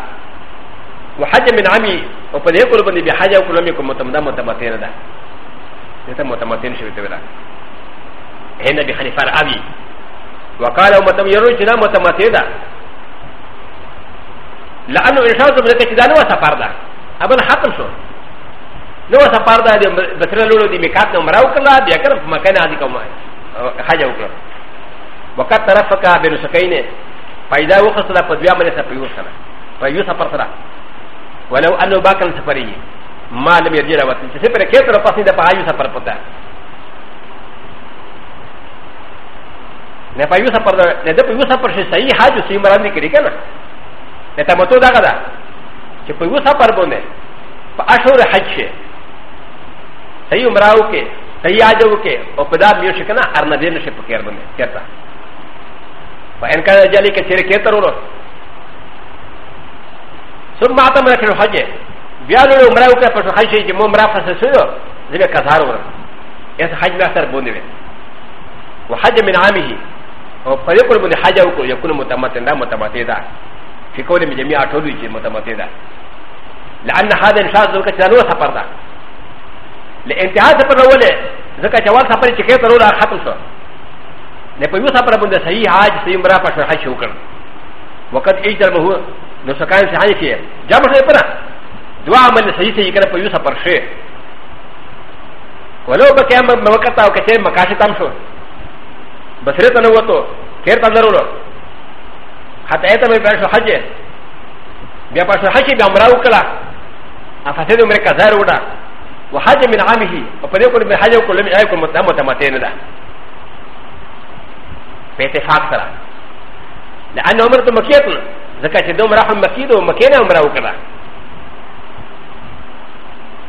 وحج من عمي او په دې کول باندې بیا حج او کلمې کوم متمدا متمتین ده ته متمتین شوی ته ولا هنه به خلیفہ ابي وقال متميرو چې دا متمتین ده لانه انشاء زموږ کې دا نو سفر ده اول ختم شو نو سفر ده د بسره لولو د میقات نو مراو کړه بیا کړ مکه نه ادي کوم حج وکړه وقت طرفکا بن سکینه پیدا وخصله په بیا باندې سفر یو سره په یو سفر سره ولو انه باکن سفرې ما لم يرجع وقت چې سفر کې تر پاسې د پایو سفر پتا نه پایو سفر نه د پایو سفر شي صحیح حج سیمران دي کړی کنه د تمتو دغه ده چې په یو سفر باندې په اشهر حج شي صحیح عمره وکړي صحیح حج وکړي او په دا میاشت کې نه ارنه دې نشي په خیر باندې چیرته په ان کله جالي کې چیرې کې تر ورو ثم ماته مره کړو حج بیا له عمره وکړه په حج شي چې مو عمره فسه شو زه به کثار ورم یس حج نه سر باندې وي وحج من عامه او په دې پر باندې حج وکړو یکون متمتن دا متمتن دا چې کولې مې جمعي اټولې چې متمتع ده لأن هذا انشاء ذلك چې نور سفر ده لانتهاء سفر ولې ځکه چې اول سفر چې کې تر ولا ختم شو نه په یو سفر باندې صحیح حج صحیح عمره په شو حج وکړ وقت اجر به نو سکان سے حج کیے جب سے پنا دعا عمل صحیح صحیح کر په یو سفر شي ولو بکه وقت او کته مکاشتام شو بصره تنو وته خیر تنو حتى ايتا من فرش حج بيا فرش حج بيا امراو كلا افاسد امري كزار ودا وحج من عامه وقد من حج وكل ايكم متمتين دا باتفاق لأن عمرة مكية زكاة دوم راح مكيدو مكينة امراو كلا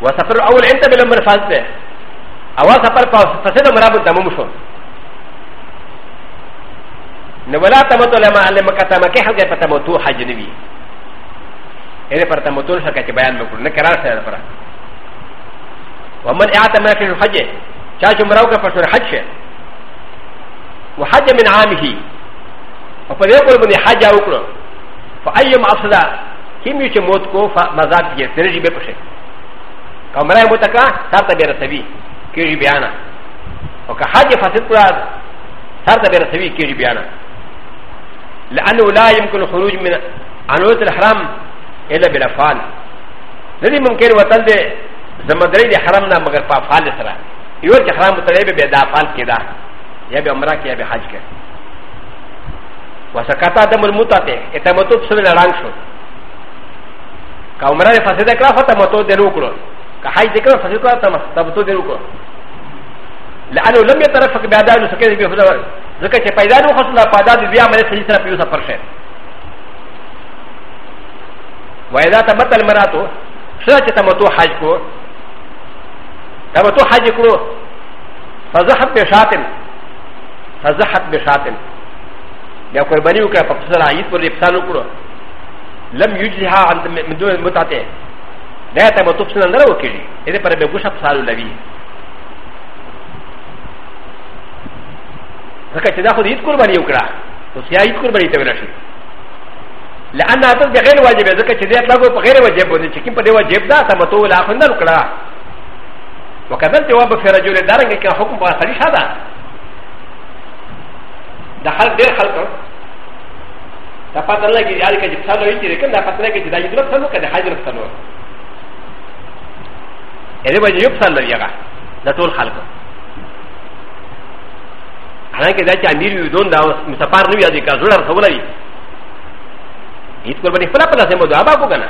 وسفر اول انت بالامر فاسده اول سفر فاسده امراو ن ولا ي لما لما كتما ك حاجه فتموتو حجنبي اذا فتموتو شكا كي بيان مكر نكرا سنه فرا ومن اعتم في الحج شاش مراوكه فشر حج وحج من عامه وفليقل من حج اوكرو فاي معصدا كم يشموت كو فمزاد يسرجي ببشي كمراي متكا ب ي كيجي بيانا وكحج فاتت سرد بير سبي كيجي بيانا لانه لا يمكن الخروج من انوت الحرام الا بالافعال ندي ممكن وطن دي زمدري دي حرام نا مگر په افعال سره یو چې حرام تلې به دا افعال کېدا یا به عمره کې یا به حج کې وسکتا دم المتته اتمتو سره لړان شو کا عمره فسد کړه فتمتو دلو کړو که حج کړه فسد کړه تمتو دلو کړو لانه لم يترفق بهذا سكيز بهذا زكاه فاذا وخصنا فاذا بيعمل سجسنا في يوسف فرشه واذا تمت المراه سرعه تمتو حجكو تمتو حجكو فزحت بشاتم فزحت بشاتم يا كويبانيو كفصل عيد والابسانو كرو لم يجزها عن من دون لا تمتو بسنه لا وكيلي اذا فربي بوشا لبيه ځکه چې دا خو د عید قرباني وکړه نو سیا عید قرباني ته ویل شي لأن هذا بغير واجب ذكر شديد أطلقه بغير واجب ونحن كم بدي واجب دا تمتو ولا أخونا لكلا وكذل جواب في رجل دارن كان حكم بغير هذا دا خلق دير خلق دا پتہ لگا کہ یار کہ جب سالو ہی چیز کنا پتہ لگا کہ دا جدرت سالو کہ حاضر سالو یہ وجہ یوب سالو یگا دا طول خلق ハンケダチアミリュードンダウン、ミサパーニアディカズラソウラリ。イトコブリフラパラセモドアバコガナ。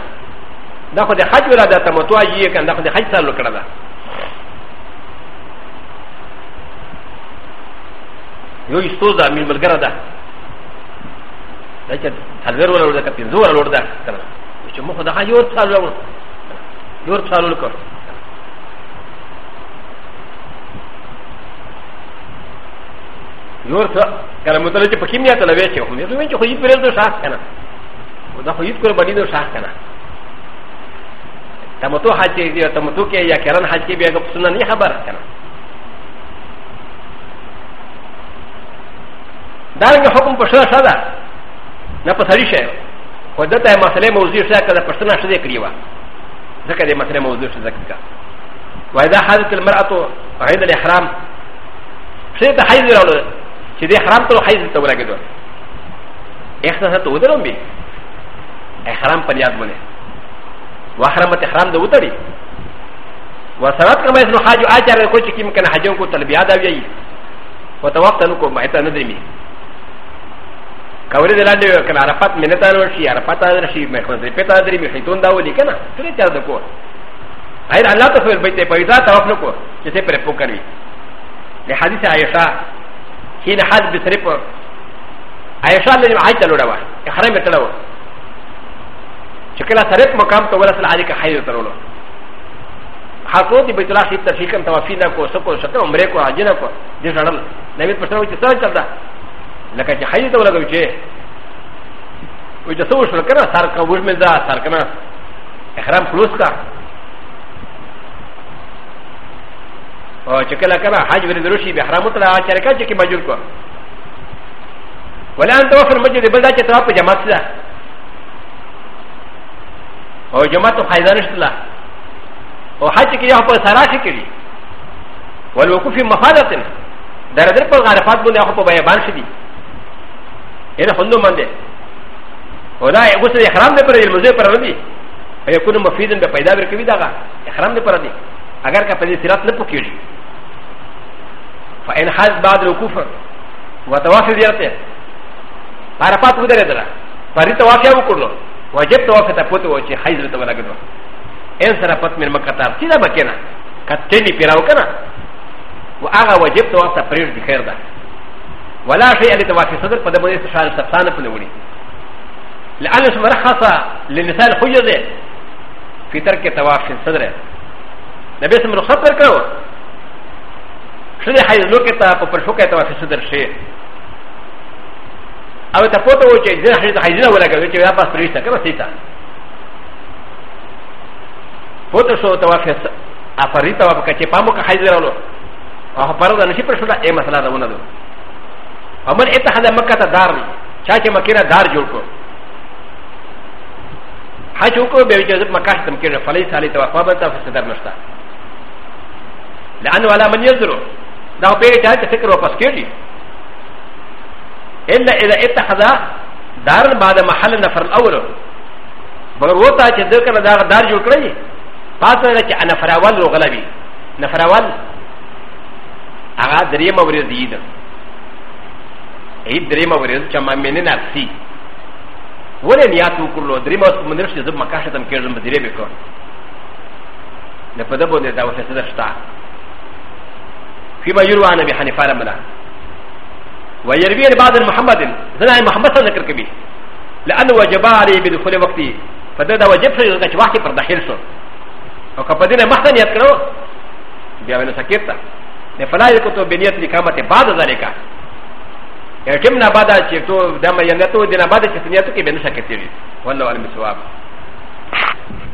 ダフォデハジュラダタモトアジエカンダフォデハジサルカラダ。よいストザミルガラダ。ダチアサルローダカピンゾーラローダカラダ。よしもほだはよっさるよっさるか。نور څه کله متل چې پکې میاته لوي چې هم یې چې خو یې پرې د شاخ کنه دا خو یې کول باندې د شاخ کنه تمتو حج دی تمتو کې یا کرن حج کې بیا د سنن نه خبر کنه دا رنګ حکم په شړا شدا نه په سړی شه خو دته مسله موضوع شه کله پښتنه شې کړی و ځکه دې مسله موضوع شه ځکه وإذا حدث المرأة عند الإحرام شيء تحيز له چې د حرام ته حیز ته ورګېدو احساس ته ودروم به احرام پر یاد مله واحرام ته حرام د وتړي وسرات کما اسنو حاج اجر کو چې کیم کنه حجون کو تلبیا دا وی او توقت نو کو ما ته نه درمی کوري دلاندې کنه عرفات منته نو شي عرفات در شي مې خو دې پتا درې مې هیتون دا ولي کنه ترې چا د کو اې الله ته فل بیت پیدا توقف نو کو چې ته پر پوکړی له حدیث عائشہ حين حد بسرق عائشة لن يمحي تلولا إخرام يتلو شكلا سرق مقام تولا سلا عليك حيو تلولا حقوق بيت الله شيء تفيكم توافينا كو سكو شكو عمره كو عجنا كو دي رنل نبي پسنا وچ سان چلدا لکه چې حيو تولا کوي چې وې چې سوچ وکړه سر کا وژمه دا سر کنه احرام خلوص کا او چې کله کله حج ورې دروشي به حرام ته چرکا چې کې مجبور کو ولا انت وفر مسجد بل دا چې ته په جماعت ده او جماعت ته فائدہ نشته او حج کې یو په سرا شي کړي ولوقف مفادت در در په غرفات باندې هغه په بیان شدي اله خوندو باندې او دا یو څه احرام دی پر المزه پر ردی اي يكون مفيدا به پیدا ورکوي دا احرام دی پر ردی اگر کا پدې سرات نه پکېږي فإن حج بعد الوقوف وتواف زیارته عرفات ودرې دره پری تواف یو کړو واجب تواف ته پته و چې حج ته ولګدو ان سره پت مې مکه ته چې دا بکنه کته دې پیراو کنه و هغه واجب تواف ته پرېږ دي خیر ده ولا شيء اللي تواف صدر په دې باندې استشاره سبحانه په نوړي لأن مرخصة للنساء الحجة في ترك تواف صدره ن ب ي س م رخصت ورکو شده حيز لوكتا پا پرشوكا تا وفي صدر شه او تا پوتا وو چه زين حيز حيزنا ولگو چه ودا پاس پرشتا که بس تيتا پوتا شو تا وفي افريتا وفا چه پامو که حيز رولو او پرو دا نشي پرشولا اي مسلا دا وندو ومن اتحد مكة تا دار چا چه مكينا دار جوڑ کو حج وکو بیوی چه زب مکاش تم کرده فلی سالی تا وفا بنتا فی صدر نشتا لأنه على من يزرو لو بيت هذا فكر وفسكيري إلا إذا اتخذ دارا بعد محل نفر الأول مگر وتا چې د کنه دا دار جوړ کړی پاتې نه چې انا فراوال وغلبي نفراوال هغه درې مورز دي دا ای درې مورز چې ما مینه نفسي ولې نیات وکړلو درې مورز مونږ چې زب مکه شتم کېږم بدرې وکړو نه په دبو نه دا وسه شته فيما يروى عن ابي حنيفه رملا ويروي بعض محمد زنا محمد صلى الله عليه لانه وجب عليه بدخول وقته فده وجب شيء لك وقت پر داخل شو او كبدين محسن يذكروا بيعملوا سكيتا فلا يكتب بنية الإقامة بعد ذلك يتمنا بعد شيء دم ينتو دنا بعد شيء سنيتو كي بنسكتيري والله أعلم بالصواب